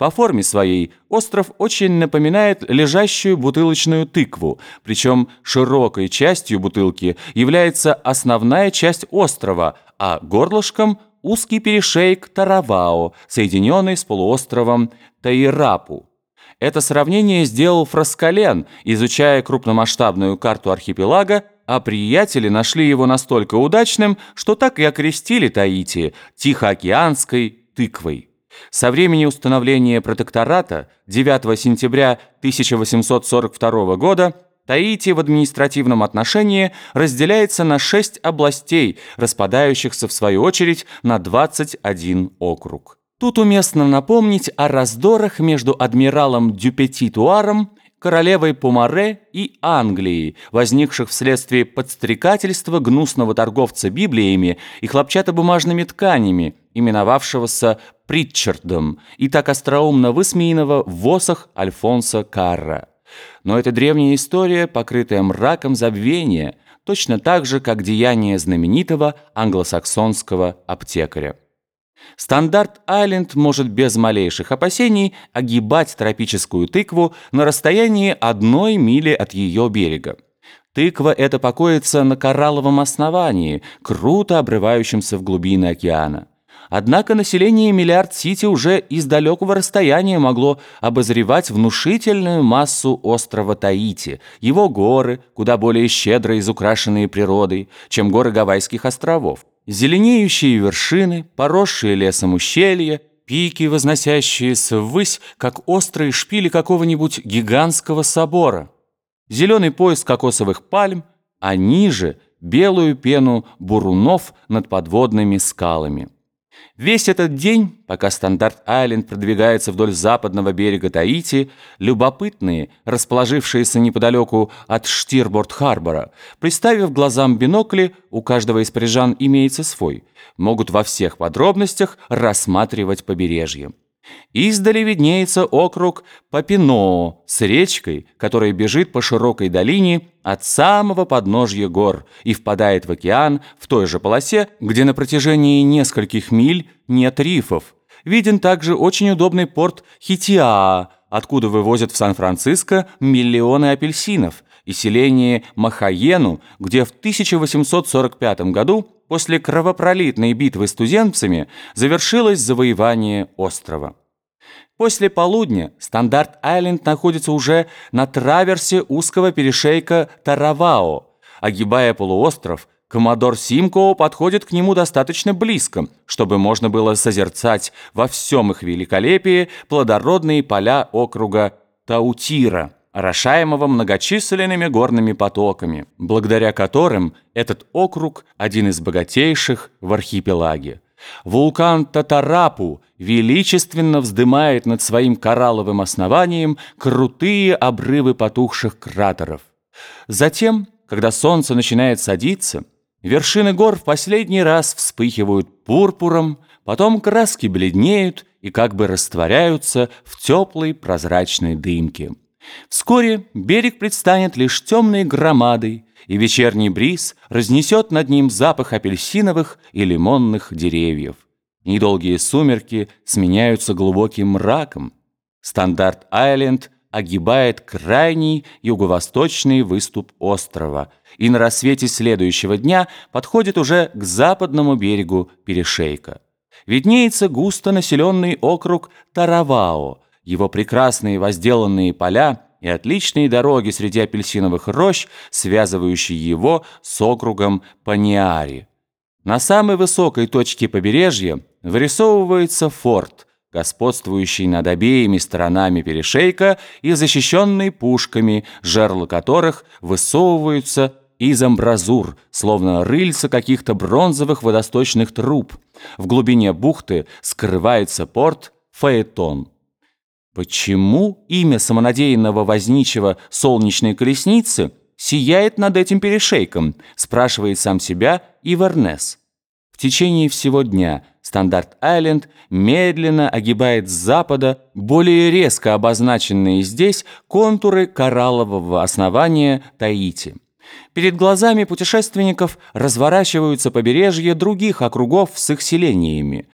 По форме своей остров очень напоминает лежащую бутылочную тыкву, причем широкой частью бутылки является основная часть острова, а горлышком – узкий перешейк Таравао, соединенный с полуостровом Таирапу. Это сравнение сделал Фраскален, изучая крупномасштабную карту архипелага, а приятели нашли его настолько удачным, что так и окрестили Таити Тихоокеанской тыквой. Со времени установления протектората 9 сентября 1842 года Таити в административном отношении разделяется на 6 областей, распадающихся в свою очередь на 21 округ. Тут уместно напомнить о раздорах между адмиралом Дюпети-Туаром, королевой Помаре и Англией, возникших вследствие подстрекательства гнусного торговца Библиями и хлопчатобумажными тканями, именовавшегося Притчардом и так остроумно высмеянного в восах Альфонса Карра. Но эта древняя история, покрытая мраком забвения, точно так же, как деяние знаменитого англосаксонского аптекаря. Стандарт-Айленд может без малейших опасений огибать тропическую тыкву на расстоянии одной мили от ее берега. Тыква эта покоится на коралловом основании, круто обрывающемся в глубины океана. Однако население Миллиард-Сити уже из далекого расстояния могло обозревать внушительную массу острова Таити, его горы, куда более щедро изукрашенные природой, чем горы Гавайских островов. Зеленеющие вершины, поросшие лесом ущелья, пики, возносящиеся ввысь, как острые шпили какого-нибудь гигантского собора. Зеленый пояс кокосовых пальм, а ниже — белую пену бурунов над подводными скалами. Весь этот день, пока Стандарт-Айленд продвигается вдоль западного берега Таити, любопытные, расположившиеся неподалеку от Штирборд-Харбора, приставив глазам бинокли, у каждого из парижан имеется свой, могут во всех подробностях рассматривать побережье. Издали виднеется округ Папино с речкой, которая бежит по широкой долине от самого подножья гор и впадает в океан в той же полосе, где на протяжении нескольких миль нет рифов. Виден также очень удобный порт Хитиаа, откуда вывозят в Сан-Франциско миллионы апельсинов, и селение Махаену, где в 1845 году после кровопролитной битвы с туземцами завершилось завоевание острова. После полудня Стандарт-Айленд находится уже на траверсе узкого перешейка Таравао. Огибая полуостров, Коммодор Симкоу подходит к нему достаточно близко, чтобы можно было созерцать во всем их великолепии плодородные поля округа Таутира – орошаемого многочисленными горными потоками, благодаря которым этот округ один из богатейших в архипелаге. Вулкан Татарапу величественно вздымает над своим коралловым основанием крутые обрывы потухших кратеров. Затем, когда солнце начинает садиться, вершины гор в последний раз вспыхивают пурпуром, потом краски бледнеют и как бы растворяются в теплой прозрачной дымке. Вскоре берег предстанет лишь темной громадой, и вечерний бриз разнесет над ним запах апельсиновых и лимонных деревьев. Недолгие сумерки сменяются глубоким мраком. Стандарт-Айленд огибает крайний юго-восточный выступ острова и на рассвете следующего дня подходит уже к западному берегу перешейка. Виднеется густо населенный округ Таравао – его прекрасные возделанные поля и отличные дороги среди апельсиновых рощ, связывающие его с округом Паниари. На самой высокой точке побережья вырисовывается форт, господствующий над обеими сторонами перешейка и защищенный пушками, жерла которых высовываются из амбразур, словно рыльца каких-то бронзовых водосточных труб. В глубине бухты скрывается порт Фаэтон. Почему имя самонадеянного возничего солнечной колесницы сияет над этим перешейком, спрашивает сам себя Ивернес. В течение всего дня Стандарт-Айленд медленно огибает с запада более резко обозначенные здесь контуры кораллового основания Таити. Перед глазами путешественников разворачиваются побережья других округов с их селениями.